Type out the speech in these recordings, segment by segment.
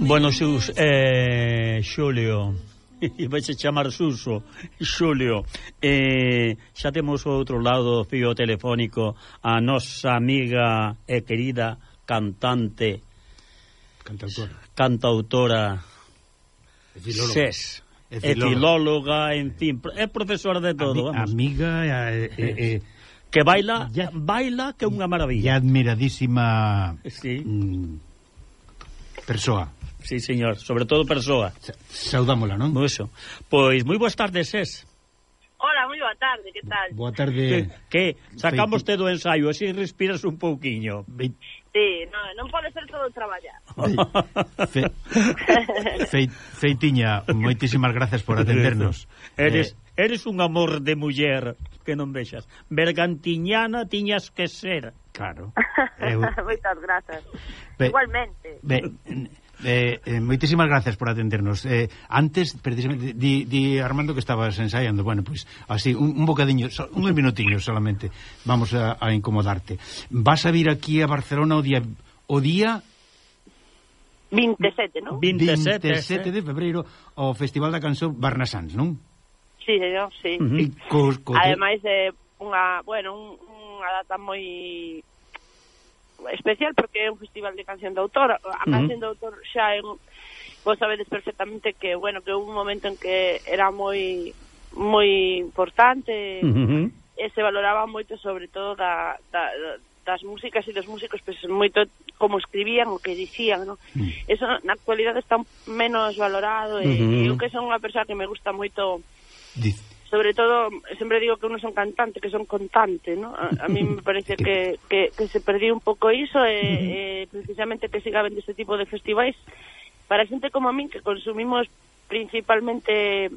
Bueno, Xus, eh, Xulio, vais a chamar Suso, Xulio, eh, xa temos o outro lado do fío telefónico a nosa amiga e querida cantante, cantautora, cantautora e filóloga. Ses, e filóloga. E filóloga, en fin, é profesora de todo, Ami, vamos. Amiga e... e, e que baila, ya, baila que é unha maravilla. E admiradísima sí. mm, persoa sí, señor, sobre todo persoa. Saudámola, non? Eso. Pois moi boas tardes, es. Hola, moi boa tarde, que tal? Boa tarde. Que, que sacamos te do ensaio, así respiras un pouquiño. Sí, no, non pode ser todo traballar. Fe, fe, feitiña, moitísimas gracias por atendernos. Eres eh, eres un amor de muller que non vexas. Bergantiñana tiñas que ser. Claro. Eu... Moitas grazas. Be, Igualmente. Be, Eh, eh, moitísimas gracias por atendernos. Eh, antes, precisamente, di, di Armando que estabas ensaiando. Bueno, pois, pues, así, un, un bocadiño, so, unhos solamente. Vamos a, a incomodarte. Vas a vir aquí a Barcelona o día... O día 27, non? 27, 27 de febreiro ao Festival da Canción Barnasans, non? Sí, señor, sí. Uh -huh. cos, cos... Ademais, é eh, unha, bueno, un, unha data moi especial porque é un festival de canción de autor, a uh -huh. canción de autor xa é un vos sabedes perfectamente que, bueno, que houve un momento en que era moi moi importante uh -huh. e se valoraba moito sobre todo da, da, das músicas e dos músicos pues, moito como escribían o que dicían, ¿no? Uh -huh. Eso na actualidade está menos valorado e uh -huh. eu que son unha persoa que me gusta moito Diz sobre todo, sempre digo que unos son cantante, que son contante, ¿no? A, a mí me parece que, que, que se perdió un pouco iso e, e precisamente que siga vendo este tipo de festivais para xente como a min que consumimos principalmente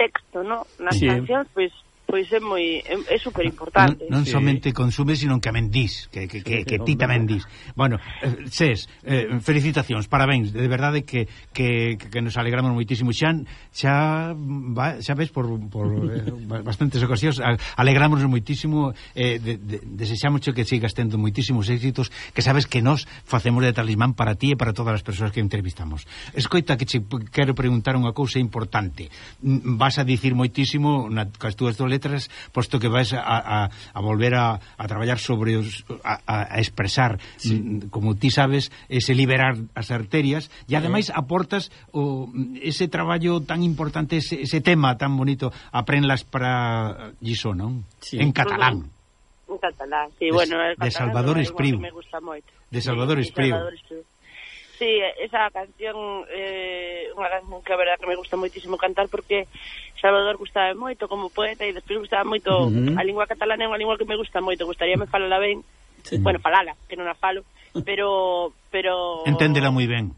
texto, ¿no? Nas sí. cancións, pois pues, pois é moi é, é super importante. Non, non sí. somente consumes, sino que amén que, que que que, que ti tamén dís. Bueno, eh, ses, eh, felicitacións, parabéns, de verdade que que, que nos alegramos moitísimo xa xa va, xa ves por, por eh, bastantes ocasións alegramos moitísimo eh, de, de, desexamos que sigas tendo moitísimos éxitos, que sabes que nós facemos de talismán para ti e para todas as persoas que entrevistamos. Escoita que che quero preguntar unha cousa importante. Mm, vas a dicir moitísimo na, cas túas dolencias letras, posto que vais a, a, a volver a, a traballar sobre os, a, a expresar, sí. Mm, como ti sabes, ese liberar as arterias, e ademais aportas o, ese traballo tan importante, ese, ese tema tan bonito, aprenlas para Gisó, non? Sí. En catalán. En catalán, sí, de, bueno, el catalán de Salvador Espriu. Me gusta moito. De Salvador Espriu. Sí, esa canción é eh, unha canción que a verdad que me gusta moitísimo cantar porque Salvador gustaba moito como poeta e despois gustaba moito uh -huh. a lingua catalana é unha lingua que me gusta moito, gustaríame falala ben. Sí. Bueno, falala, que non a falo, pero pero Enténdela moi ben.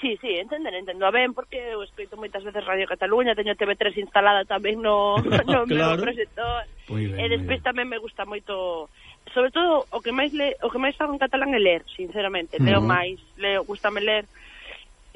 Sí, sí, entender, entendo ben, porque eu escrito moitas veces Radio Cataluña, teño TV3 instalada tamén no, no claro. meu proxector, ben, e despois tamén me gusta moito, sobre todo, o que máis le, o que máis fago en catalán é ler, sinceramente, leo uh -huh. máis, leo, gustame ler,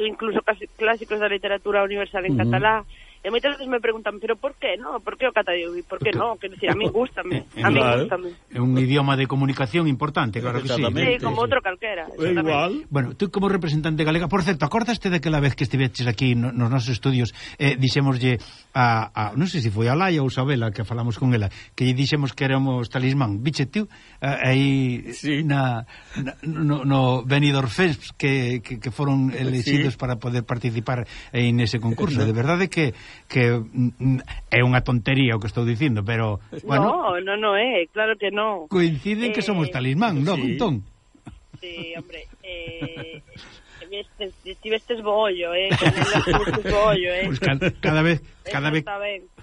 incluso casi clásicos da literatura universal en uh -huh. catalán, E moitas veces me preguntan, pero por qué, no? Por que o catalán? E por que no? Que decir, a mí gustame, a mí claro. gustame. É un idioma de comunicación importante, claro que sí. Sí, como outro calquera. É igual. Bueno, tú como representante galega, por certo, acordaste daquela vez que estiveches aquí no, nos nosos estudios, eh, dixémoslle a, a non sei se foi a Laia ou Sabela que falamos con ela, que lle dixemos que éramos talismán. Biche tú, eh, aí sí. na, na no, no Benidorm Fest que, que, que foron elegidos sí. para poder participar en ese concurso. De verdade que que é unha tontería o que estou dicindo, pero bueno, No, no, no é, eh, claro que no. Coinciden eh, que somos eh, talismán, non, sí. entón. Sí, hombre, eh, vestes, estivestes bo ollo, eh? bo bollo, eh? Pues cada, cada vez... Cada vez,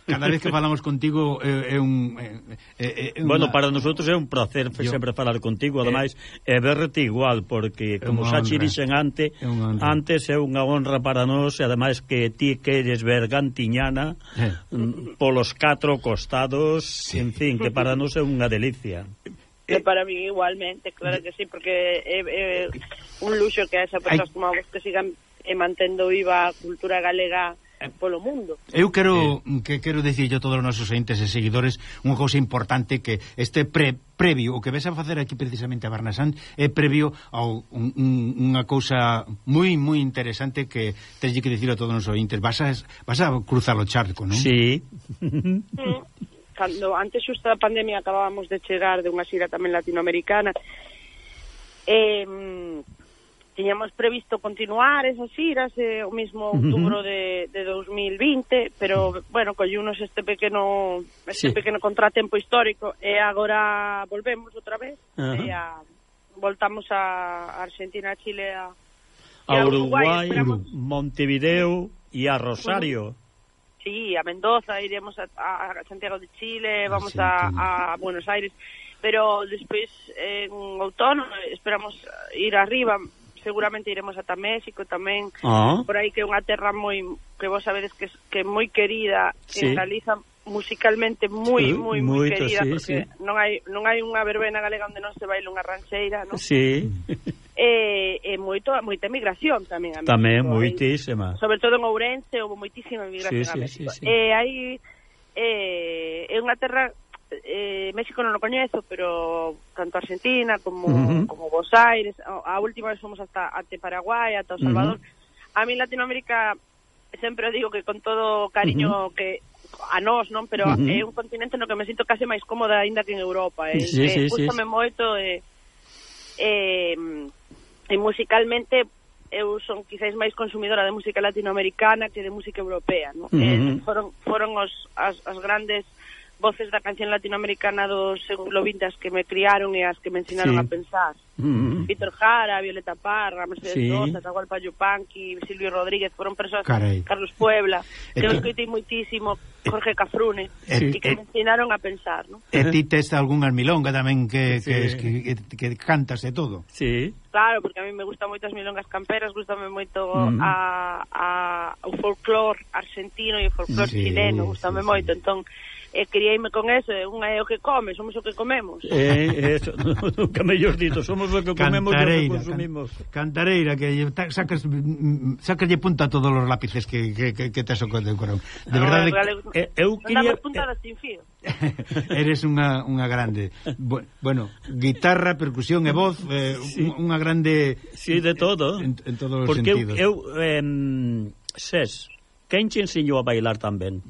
cada vez que falamos contigo é, é un... É, é, é una... Bueno, para nosotros é un placer Yo, sempre falar contigo, ademais, é, eh, é verte igual, porque, como xa chi dixen ante, é antes é unha honra para nós, e ademais que ti que ver Gantiñana é. polos catro costados, sí. en fin, que para nós é unha delicia. Eh, e para mí igualmente, claro que sí, porque é, é un luxo que esa persoas como vos que sigan eh, mantendo viva a cultura galega eh. polo mundo. Eu quero eh, que quero dicir a todos os nosos entes e seguidores unha cousa importante que este pre, previo, o que ves a facer aquí precisamente a Barnasán é previo a un, un, unha cousa moi moi interesante que tens que dicir a todos os entes. Vas a, vas a cruzar o charco, non? Sí. Mm cando antes xusto da pandemia acabábamos de chegar de unha xira tamén latinoamericana eh, tiñamos previsto continuar esas xiras eh, o mismo outubro de, de 2020 pero bueno, collunos este pequeno este sí. pequeno contratempo histórico e agora volvemos outra vez uh -huh. e a, voltamos a Argentina, Chile a, a, a Uruguai, Uruguai Montevideo e a Rosario uh -huh sí, a Mendoza, iremos a, a Santiago de Chile, vamos sí, a, a Buenos Aires, pero despois en outono esperamos ir arriba, seguramente iremos ata México tamén, oh. por aí que é unha terra moi que vos sabedes que que é moi querida sí. en Galiza musicalmente moi moi moi querida sí, porque sí. non hai non hai unha verbena galega onde non se baile unha rancheira, non? Sí. Eh e moito moita emigración tamén a México. Tamén moitísima. Sobre todo en Ourense houve moitísima emigración sí, sí, a México. Sí, sí. Eh, hai eh, é unha terra eh, México non o coñezo, pero tanto Argentina como, uh -huh. como Buenos Aires, a, a última vez fomos hasta, até Paraguay, ata o Salvador. Uh -huh. A mí Latinoamérica, sempre digo que con todo cariño uh -huh. que a nós, non, pero uh -huh. é un continente no que me sinto case máis cómoda aínda que en Europa, eh. Sí, sí, eh, sí, sí. moito e eh, eh, e musicalmente eu son quizáis máis consumidora de música latinoamericana que de música europea, non? Uh -huh. eh, foron foron os as, as grandes voces da canción latinoamericana do século XX as que me criaron e as que me ensinaron sí. a pensar. Mm. Víctor Jara, Violeta Parra, Mercedes sí. Sosa, Tahualpa Yupanqui, Silvio Rodríguez, foron persoas, Carai. Carlos Puebla, que eu escoitei moitísimo, Jorge Cafrune, sí. e que me ensinaron a pensar, No? E ti tes algunhas milonga tamén que, sí. que, que, que, que cantas e todo. Sí. Claro, porque a mí me gustan moitas milongas camperas, gustame moito mm a, a, o folclore argentino e o folclore sí, chileno, gustame sí, moito, sí. entón eh, quería irme con eso, eh, unha é o que come, somos o que comemos. Eh, eh eso, nunca mellor dito, somos o que comemos e o que consumimos. Can, cantareira, que sacas, mm, mm, sacalle punta a todos os lápices que, que, que, que tes o corón. De no, verdade, no, eh, eu quería... puntadas sin fío. Eres unha, unha grande. Bueno, guitarra, percusión e voz, eh, sí. unha grande... Sí, de todo. En, en todos os Porque sentidos. Porque eu, eu eh, ses, quen te enseñou a bailar tamén?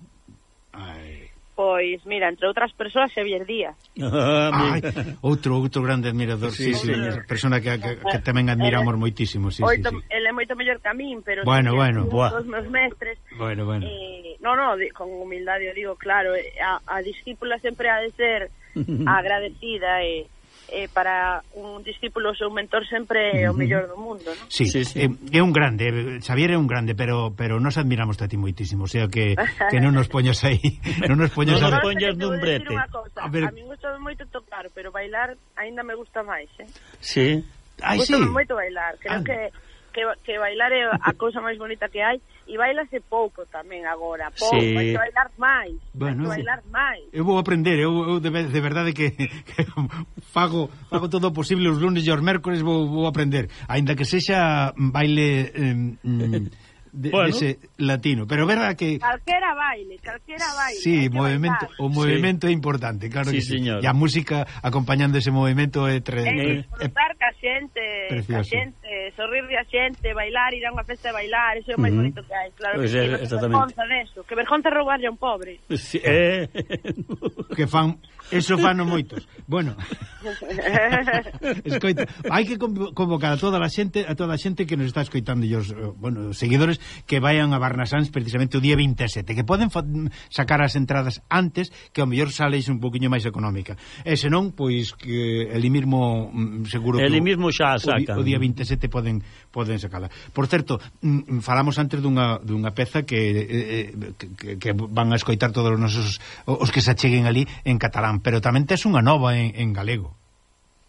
Ai, Pois, mira, entre outras persoas, Xavier Díaz. Ah, Ai, outro outro grande admirador, sí, sí, sí, sí. persona que, que, que tamén admiramos eh, moitísimo, sí, oito, sí, sí. Ele é moito mellor que a min, pero bueno, sí, bueno, dos meus mestres. Bueno, bueno. Eh, no, no, de, con humildade eu digo, claro, eh, a, a discípula sempre ha de ser agradecida e eh, eh, para un discípulo ou seu mentor sempre é o mellor do mundo, non? Sí, sí, sí. É, é un grande, eh, Xavier é un grande, pero pero nos admiramos a ti moitísimo, o sea que que non nos poñas aí, non nos poñas no, a... non nos poñas nun brete. A, ver... a mí gusta moito tocar, pero bailar aínda me gusta máis, eh? Sí. Ai, sí. moito bailar, creo ah. que que, que bailar é a cousa máis bonita que hai e bailase pouco tamén agora, pouco, sí. hai que bailar máis, bueno, hai que bailar máis. Eu vou aprender, eu, eu de, de verdade que, que fago, fago todo o posible os lunes e os mércores vou, vou aprender, aínda que sexa baile eh, mm, de, bueno. ese latino, pero verdad que calquera baile, calquera baile. Sí, movimento, o movimento sí. é importante, claro sí, que sí. Señor. E a música acompañando ese movimento é tremendo. É, eh, é, a xente, é, é, eh, sorrir de a xente, bailar, ir a unha festa de bailar, iso é o máis uh -huh. bonito que hai, claro. Pois pues que, é, que vergonza deso, que vergonza roubarlle a un pobre. Sí, eh. que fan, eso fan moitos. Bueno. Escoita, hai que convocar a toda a xente, a toda a xente que nos está escoitando e os, bueno, os seguidores que vayan a Barnasans precisamente o día 27, que poden sacar as entradas antes, que ao mellor saleis un poquinho máis económica. E senón, pois que el mismo mm, seguro que el mismo xa sacan. O, o día 27 perfectamente poden poden sacala. Por certo, mm, mm, falamos antes dunha, dunha peza que, eh, eh, que, que van a escoitar todos os nosos os que se acheguen ali en catalán, pero tamén tes unha nova en, en galego.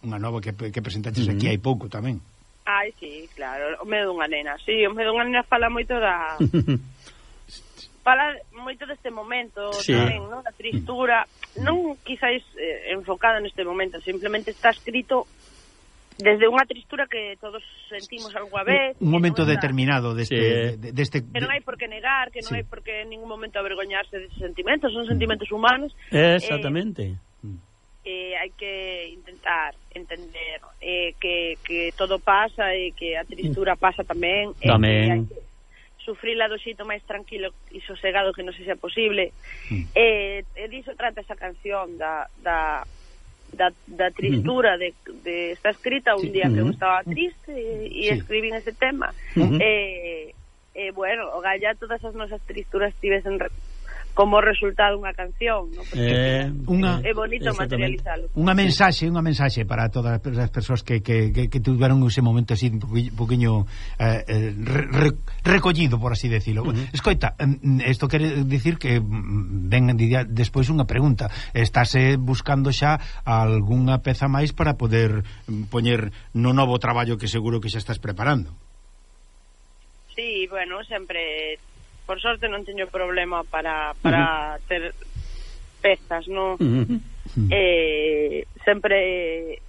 Unha nova que, que presentaches uh -huh. aquí hai pouco tamén. Ai, sí, claro, o medo dunha nena. Sí, o medo dunha nena fala moito da... fala moito deste momento sí. tamén, non? Da tristura, non quizáis eh, enfocada neste momento, simplemente está escrito desde unha tristura que todos sentimos algunha vez. Un momento no determinado deste, sí. de, deste... Que non hai por que negar, que non sí. hai por que en ningún momento avergoñarse deses sentimentos, son mm. sentimentos humanos. Exactamente. Eh, eh, hai que intentar entender eh, que, que todo pasa e que a tristura mm. pasa tamén. Tamén. Eh, que sufrila do xito máis tranquilo e sosegado que non se sea posible. Mm. Eh, e diso trata esa canción da, da da, da tristura de, de esta escrita un sí. día que eu estaba triste e sí. escribín ese tema uh -huh. eh, eh, bueno, o galla todas as nosas tristuras tivesen como resultado unha canción, no? Eh, unha, é bonito materializalo. Unha mensaxe, unha mensaxe para todas as persoas que, que, que, que tiveron ese momento así un poquinho eh, eh re, recollido, por así decirlo. Uh -huh. Escoita, isto quere dicir que mm, ven despois unha pregunta. Estáse buscando xa algunha peza máis para poder mm, poñer no novo traballo que seguro que xa estás preparando? Sí, bueno, sempre por sorte non teño problema para, para uh -huh. ter pezas, non? Uh -huh. eh, sempre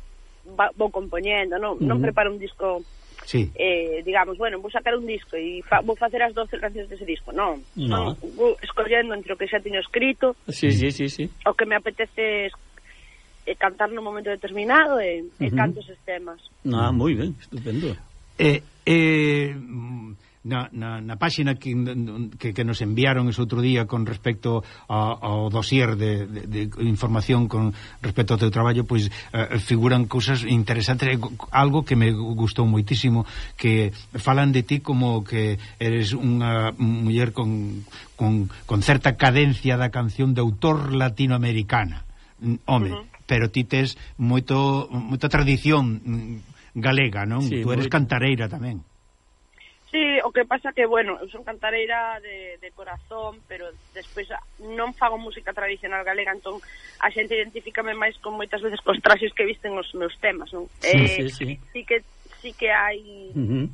va, vou compoñendo, non, uh -huh. non preparo un disco sí. eh, digamos, bueno, vou sacar un disco e fa, vou facer as 12 cancións dese disco, non. No. non vou escollendo entre o que xa teño escrito, sí, sí, sí, sí. o que me apetece eh, cantar no momento determinado e, eh, uh -huh. e canto esos temas. Ah, moi ben, estupendo. Eh, eh, mm, na, na, na páxina que, que, que nos enviaron ese outro día con respecto a, ao dosier de, de, de información con respecto ao teu traballo pois eh, figuran cousas interesantes eh, algo que me gustou moitísimo que falan de ti como que eres unha muller con, con, con certa cadencia da canción de autor latinoamericana mm, home, uh -huh. pero ti tes moito, moita tradición galega, non? Sí, Tú eres moito... cantareira tamén Sí, o que pasa que, bueno, eu son cantareira de, de corazón, pero despois non fago música tradicional galega, entón a xente identifícame máis con moitas veces cos traxes que visten os meus temas, non? Sí, eh, sí, sí. sí que, sí que hai... Uh -huh.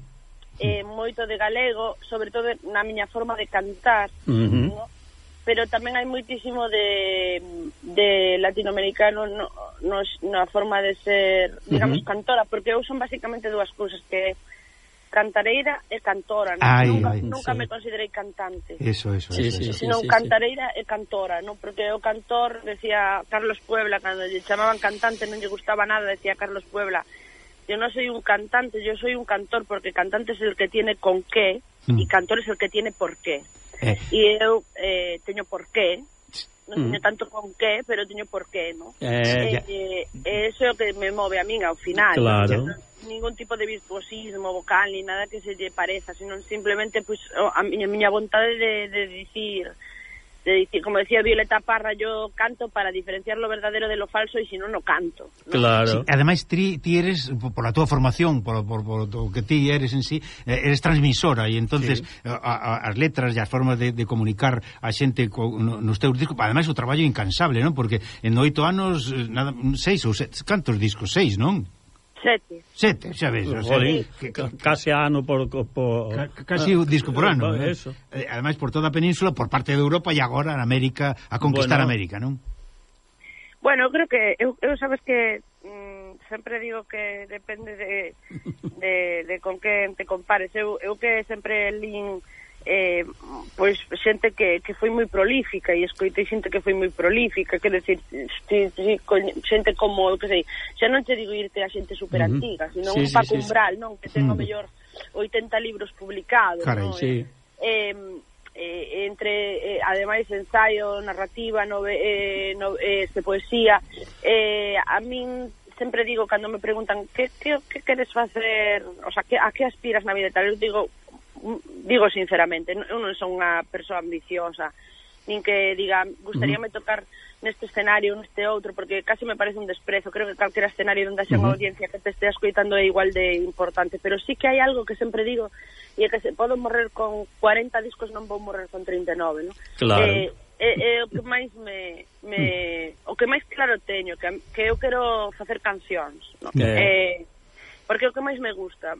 Eh, moito de galego, sobre todo na miña forma de cantar, uh -huh. ¿no? pero tamén hai moitísimo de, de latinoamericano no, no, na forma de ser, digamos, uh -huh. cantora, porque eu son basicamente dúas cousas que cantareira e cantora, non? Ai, nunca, ai, nunca sí. me considerei cantante. Eso, eso, sí, eso. Sí, eso. non sí, cantareira sí. e cantora, non? Porque o cantor decía Carlos Puebla, cando lle chamaban cantante non lle gustaba nada, decía Carlos Puebla, yo non soy un cantante, yo soy un cantor, porque cantante es el que tiene con qué, mm. y cantor es el que tiene por qué. Eh. E eu eh, teño por qué, non teño tanto con qué, pero teño por qué, non? Eh, eh, eh, eso é o que me move a min ao final. Claro. Non ningún tipo de virtuosismo vocal ni nada que se lle pareza, sino simplemente pues, a, miña, a miña vontade de, de dicir de dicir, como decía Violeta Parra, yo canto para diferenciar lo verdadero de lo falso y si no, no canto. ¿no? Claro. Sí, ademais, ti, ti eres, a túa formación, por, por, por o que ti eres en sí, eh, eres transmisora e entonces sí. Eh, a, a, as letras e as formas de, de comunicar a xente co, no, nos teus discos, ademais o traballo incansable, non? Porque en oito anos, eh, nada, seis ou set, cantos discos? Seis, non? Sete. Sete, xa ves. O sea, que, que, case ano por... por... Ca, casi un disco por ano. Eh, eso. Eh, ademais, por toda a península, por parte de Europa e agora en América, a conquistar bueno. América, non? Bueno, eu creo que... Eu, eu sabes que... Mm, sempre digo que depende de, de, de con que te compares. Eu, eu que sempre lín eh, pois xente que, que foi moi prolífica e escoitei xente que foi moi prolífica quer decir, si, si, xente como eu que sei, xa non te digo irte a xente super antiga, sino sí, un Paco sí, Umbral sí. non que ten mm. o mellor 80 libros publicados Carai, non? Sí. Eh, eh, entre eh, ademais ensaio, narrativa nove, eh, no, eh, este, poesía eh, a min sempre digo cando me preguntan que, que, que queres facer o sea, que, a que aspiras na vida e tal, eu digo digo sinceramente, eu non son unha persoa ambiciosa, nin que diga, gustaríame tocar neste escenario, neste outro, porque casi me parece un desprezo. Creo que calquera escenario onde haxa unha audiencia que te estea escoitando é igual de importante. Pero sí que hai algo que sempre digo, e é que se podo morrer con 40 discos, non vou morrer con 39, non? Claro. Eh, é, é o que máis me, me o que máis claro teño que, que eu quero facer cancións no? Eh. eh, porque é o que máis me gusta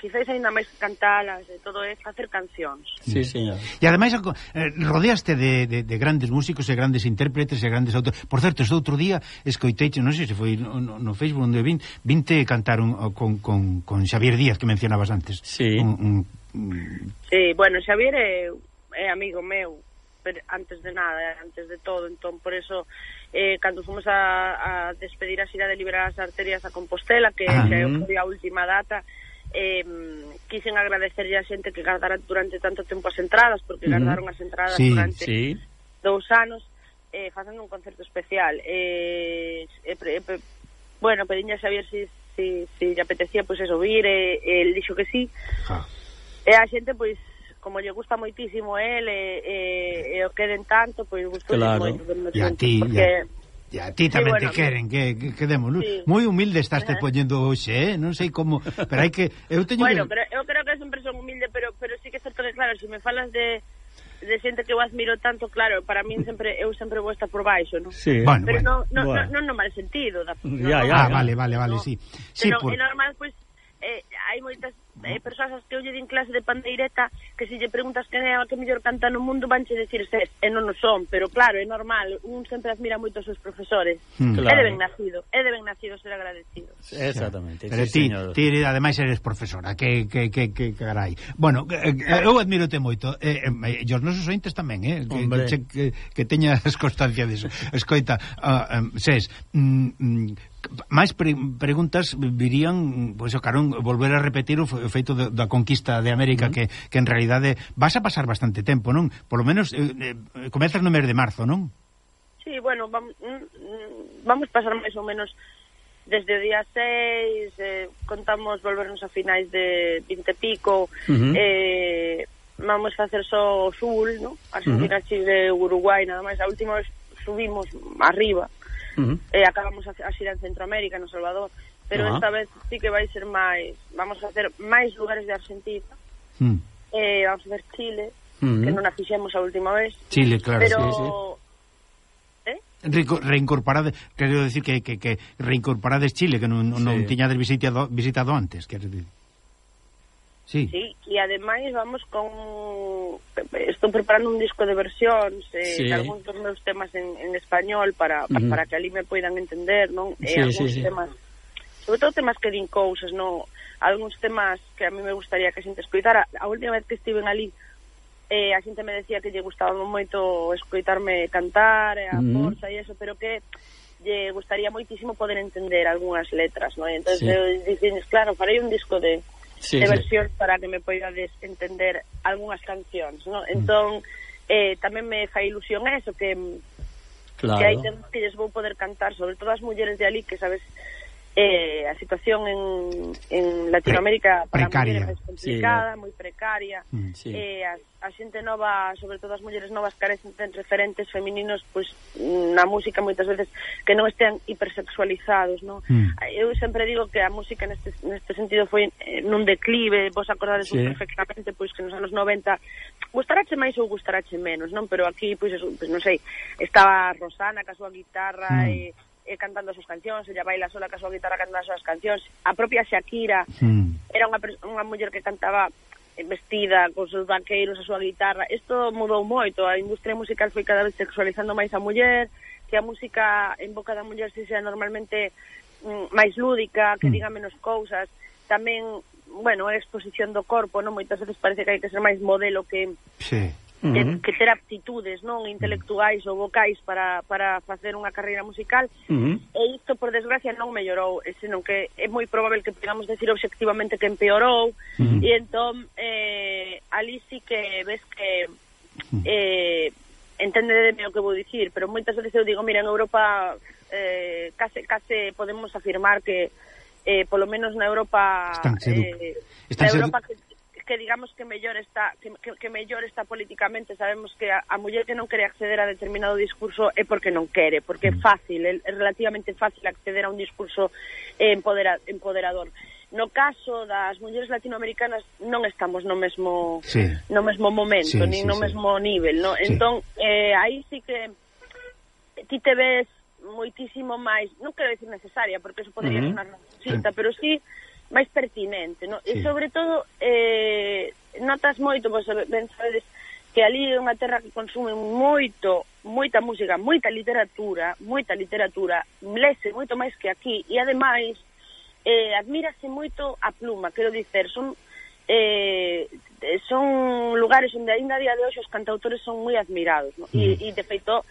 quizáis ainda máis cantalas e todo é facer cancións. Sí, señor. E ademais eh, rodeaste de, de, de grandes músicos e grandes intérpretes e grandes autores. Por certo, este outro día escoitei, non sei se foi no, no Facebook onde vin, vinte cantar un, con, con, con Xavier Díaz que mencionabas antes. Sí. Un, un, un... Sí, bueno, Xavier é, é amigo meu, pero antes de nada, antes de todo, entón por eso eh, cando fomos a, a despedir a xira de liberar as arterias a Compostela, que, ah, mm. que foi a última data, eh, quixen agradecerlle a xente que gardaran durante tanto tempo as entradas, porque uh -huh. gardaron as entradas sí, durante sí. dous anos, eh, facendo un concerto especial. Eh, eh, pre, eh, pre, bueno, pediña saber se si, si, si apetecía pois pues, eso, vir, e eh, el dixo que sí. Ah. E a xente, pois, como lle gusta moitísimo el, e, e, e o queren tanto, pois gustou claro. moito. E a ti, porque... Ya E a ti tamén sí, bueno, te queren que, que, que demos luz. Sí. Moi humilde estás te poñendo hoxe, eh? Non sei como, pero hai que eu teño Bueno, que... pero eu creo que sempre son humilde, pero pero sí que é certo que claro, se si me falas de de xente que eu admiro tanto, claro, para min sempre eu sempre vou estar por baixo, non? Sí. Bueno, pero bueno, non no, bueno. no, no, no mal sentido, da. Ya, no, ya, ah, ya. vale, vale, vale, no. sí. Sí, pero, por... normal pois pues, eh, hai moitas eh, persoas as que eu lle din clase de pandeireta que se lle preguntas quen é a que mellor canta no mundo vanche decir ses, e non o son, pero claro, é normal, un sempre admira moito os seus profesores. Mm. Claro. É de ben nacido, é de ben nacido ser agradecido. Exactamente. Pero sí, ti, señor. ti ademais eres profesora, que que que que carai. Bueno, eh, eh, eu admirote moito, eh, eh, os nosos ointes tamén, eh, que, Hombre. que, que, que teñas constancia diso. Escoita, uh, um, ses, mm, mm, máis pre preguntas virían, pois pues, carón volver a repetir o feito de, da conquista de América uh -huh. que, que en realidade vas a pasar bastante tempo, non? Por lo menos eh, eh, comezas no mes de marzo, non? Sí, bueno, vamos, mm, vamos pasar máis ou menos desde o día 6, eh, contamos volvernos a finais de 20 pico, uh -huh. eh, vamos facer só o sul, no? Argentina, uh -huh. Chile, Uruguai, nada máis, a última vez subimos arriba, uh eh, -huh. e acabamos a, a xira en Centroamérica, no Salvador, pero uh -huh. esta vez sí que vai ser máis, vamos a hacer máis lugares de Argentina, uh -huh. vamos a ver Chile, uh -huh. que non a fixemos a última vez. Chile, claro, pero... sí, sí. ¿Eh? reincorporades, quero decir que, que, que reincorporades Chile, que non, sí. non tiñades visitado, visitado antes, quero dicir. Sí. sí. E ademais vamos con estou preparando un disco de versións eh, sí. algúns dos meus temas en, en español para, uh -huh. para que ali me poidan entender, non? Eh, sí, e eh, algúns sí, sí. temas sobre todo temas que din cousas, non? Algúns temas que a mí me gustaría que a xente escoitara. A última vez que estive ali eh, a xente me decía que lle gustaba moito escoitarme cantar, e a uh -huh. forza e eso, pero que lle gustaría moitísimo poder entender algunhas letras, non? Entón, sí. dicen, claro, farei un disco de sí, de versións sí. para que me poidades entender algunhas cancións, ¿no? Mm. Entón, mm. eh, tamén me fai ilusión eso, que, claro. que hai temas que lles vou poder cantar, sobre todo as mulleres de ali, que sabes eh, a situación en, en Latinoamérica Pre, para precaria. mulleres é complicada, sí, moi precaria. Mm, sí. Eh, a, a xente nova, sobre todo as mulleres novas, carecen de referentes femininos pois na música moitas veces que non estean hipersexualizados, non? Mm. Eu sempre digo que a música neste, neste sentido foi eh, nun declive, vos acordades sí. perfectamente pois que nos anos 90 gustarache máis ou gustarache menos, non? Pero aquí, pois, eso, pois non sei, estaba Rosana ca súa guitarra mm. e eh, cantando as súas cancións, ella baila sola ca súa guitarra cantando as súas cancións. A propia Shakira mm. era unha, unha muller que cantaba eh, vestida, con seus banqueiros, a súa guitarra. Isto mudou moito, a industria musical foi cada vez sexualizando máis a muller, que a música en boca da muller se sea normalmente mm, máis lúdica, que mm. diga menos cousas. Tamén, bueno, a exposición do corpo, non moitas veces parece que hai que ser máis modelo que sí uh eh, -huh. que ter aptitudes non intelectuais ou vocais para, para facer unha carreira musical uh -huh. e isto por desgracia non mellorou eh, senón que é moi probable que podamos decir obxectivamente que empeorou uh -huh. e entón eh, ali sí que ves que eh, entendedeme o que vou dicir pero moitas veces eu digo, mira, en Europa eh, case, case podemos afirmar que eh, polo menos na Europa Están eh, Están na Europa que que digamos que mellor está que, que mellor está políticamente, sabemos que a, a muller que non quere acceder a determinado discurso é porque non quere, porque é mm. fácil, é relativamente fácil acceder a un discurso empodera, empoderador. No caso das mulleres latinoamericanas non estamos no mesmo sí. no mesmo momento, sí, nin sí, no sí. mesmo nivel, no? Sí. Entón, eh, aí sí que ti te ves moitísimo máis, non quero dicir necesaria, porque eso podría uh -huh. sonar machista, pero sí máis pertinente, no? Sí. E sobre todo eh, notas moito, pois, vos ben sabedes que ali é unha terra que consume moito, moita música, moita literatura, moita literatura, lese moito máis que aquí e ademais eh, admírase moito a pluma, quero dicer, son eh, son lugares onde ainda a día de hoxe os cantautores son moi admirados, no? Mm. e, e de feito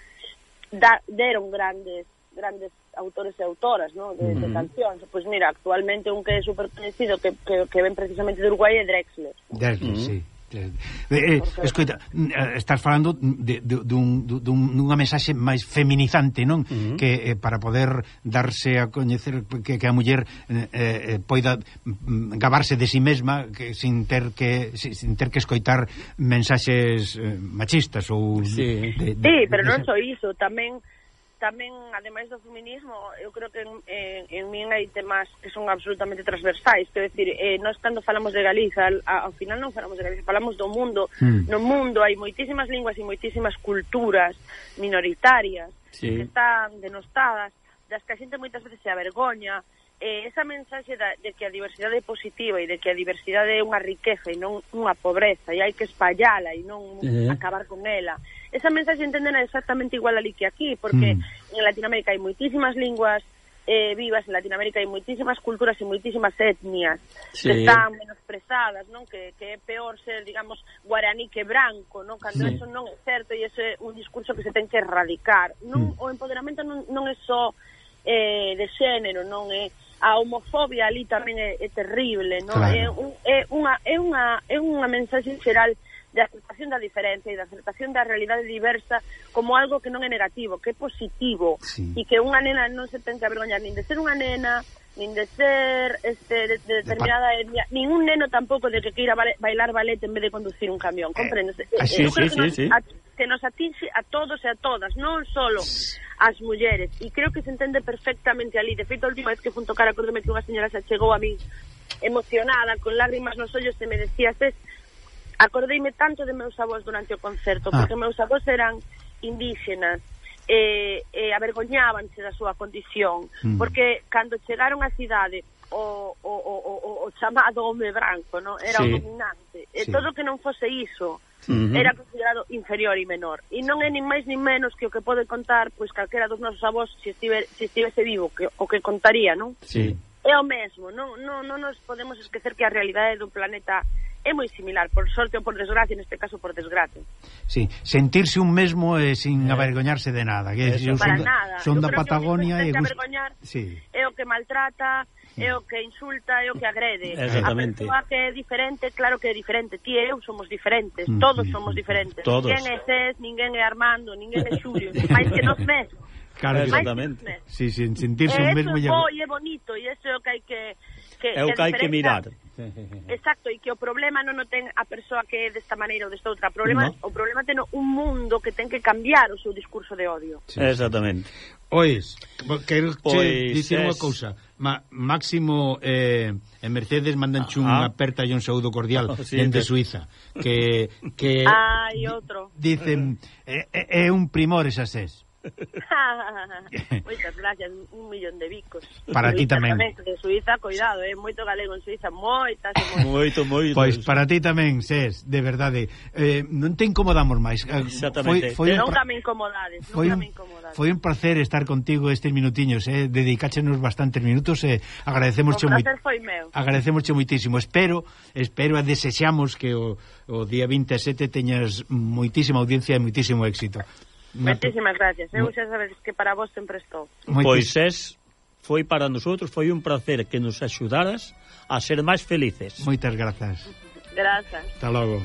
da, deron grandes grandes autores e autoras ¿no? de, de cancións. Pois pues mira, actualmente un que é super conhecido que, que, que ven precisamente de Uruguai é Drexler. Drexler, mm. sí. Eh, eh, escoita, eh, estás falando de, de, dun, dun, dunha mensaxe máis feminizante, non? Uh -huh. Que eh, para poder darse a coñecer que, que a muller eh, eh, poida mm, gabarse de si sí mesma que, sin ter que sin ter que escoitar mensaxes eh, machistas ou Sí, de, de, sí pero de, non só iso, tamén tamén, ademais do feminismo, eu creo que en, en, en min hai temas que son absolutamente transversais, quero decir, eh, nós cando falamos de Galiza, al, ao final non falamos de Galiza, falamos do mundo, mm. no mundo hai moitísimas linguas e moitísimas culturas minoritarias sí. que están denostadas, das que a xente moitas veces se avergoña, eh, esa mensaxe da, de que a diversidade é positiva e de que a diversidade é unha riqueza e non unha pobreza e hai que espallala e non eh. acabar con ela esa mensaxe entendena exactamente igual ali que aquí, porque mm. en Latinoamérica hai moitísimas linguas eh, vivas, en Latinoamérica hai moitísimas culturas e moitísimas etnias sí. que están menosprezadas, non? Que, que é peor ser, digamos, guaraní que branco, non? Cando sí. eso non é certo e ese é un discurso que se ten que erradicar. Non, mm. O empoderamento non, non é só eh, de xénero, non é a homofobia ali tamén é, é terrible, non? Claro. É, un, é unha é unha é unha mensaxe xeral de aceptación da diferencia e da aceptación da realidade diversa como algo que non é negativo, que é positivo sí. e que unha nena non se ten que avergoñar nin de ser unha nena, nin de ser este, de, de determinada de etnia, ningún neno tampouco de que queira bailar ballet en vez de conducir un camión, comprendes? Eh, ah, eh, sí, sí, que, sí, a, que nos atinge a todos e a todas, non solo as mulleres, e creo que se entende perfectamente ali, de feito a última vez que fun tocar acordeme que unha señora se chegou a mí emocionada, con lágrimas nos ollos, e me decía, es acordeime tanto de meus avós durante o concerto, ah. porque ah. meus avós eran indígenas, e, e avergoñábanse da súa condición, mm. porque cando chegaron á cidade, o, o, o, o, o chamado home branco, no? era sí. o dominante. E sí. todo que non fose iso uh -huh. era considerado inferior e menor. E non é nin máis nin menos que o que pode contar pois calquera dos nosos avós se, estive, se estivese vivo, que, o que contaría, non? Sí. É o mesmo, non, non, non nos podemos esquecer que a realidade do planeta é moi similar, por sorte ou por desgracia, neste caso por desgracia. Sí, sentirse un mesmo e eh, sin eh, avergoñarse de nada, que eso, son, para da, nada. son da Patagonia e gust... sí. é o que maltrata, é o que insulta, é o que agrede. Exactamente. A que é diferente, claro que é diferente, ti e eu somos diferentes, mm, todos mm, somos diferentes. Todos. Ninguén é Cés, ninguén é Armando, ninguén é Xulio, máis que nos mesmos. Claro, exactamente. Sí, sin sentirse e un mesmo... E iso é bo, e bonito, e iso é o que hai que... que é o que hai que mirar. Exacto, e que o problema non o ten a persoa que é desta maneira ou desta outra. O problema, no. o problema ten un mundo que ten que cambiar o seu discurso de odio. Sí, Exactamente. Ois, quero pois, dicir es... unha cousa. Ma, Máximo eh, e Mercedes mandan chun unha aperta e un saúdo cordial oh, sí, dende te... Suiza. Que, que Ai, ah, outro. Dicen, é eh, eh, un primor esas es. Moitas gracias, un millón de bicos. Para ti tamén. tamén. De Suiza, cuidado, é eh? moito galego en Suiza, moitas e moito. moito, moito. Pois para ti tamén, Ses, de verdade. Eh, non te incomodamos máis. Eh, Exactamente. Foi, foi un... Nunca me incomodades, foi nunca un, me incomodades. Foi un placer estar contigo estes minutiños, eh? dedicáchenos bastantes minutos e eh? agradecemos o moi... foi meu. Agradecemos moitísimo. Espero, espero e desexamos que o, o día 27 teñas moitísima audiencia e moitísimo éxito. Moitísimas gracias. Eh, Eu xa sabes que para vos sempre estou. Pois es, foi para nosotros, foi un placer que nos axudaras a ser máis felices. Moitas grazas. Grazas. Hasta logo.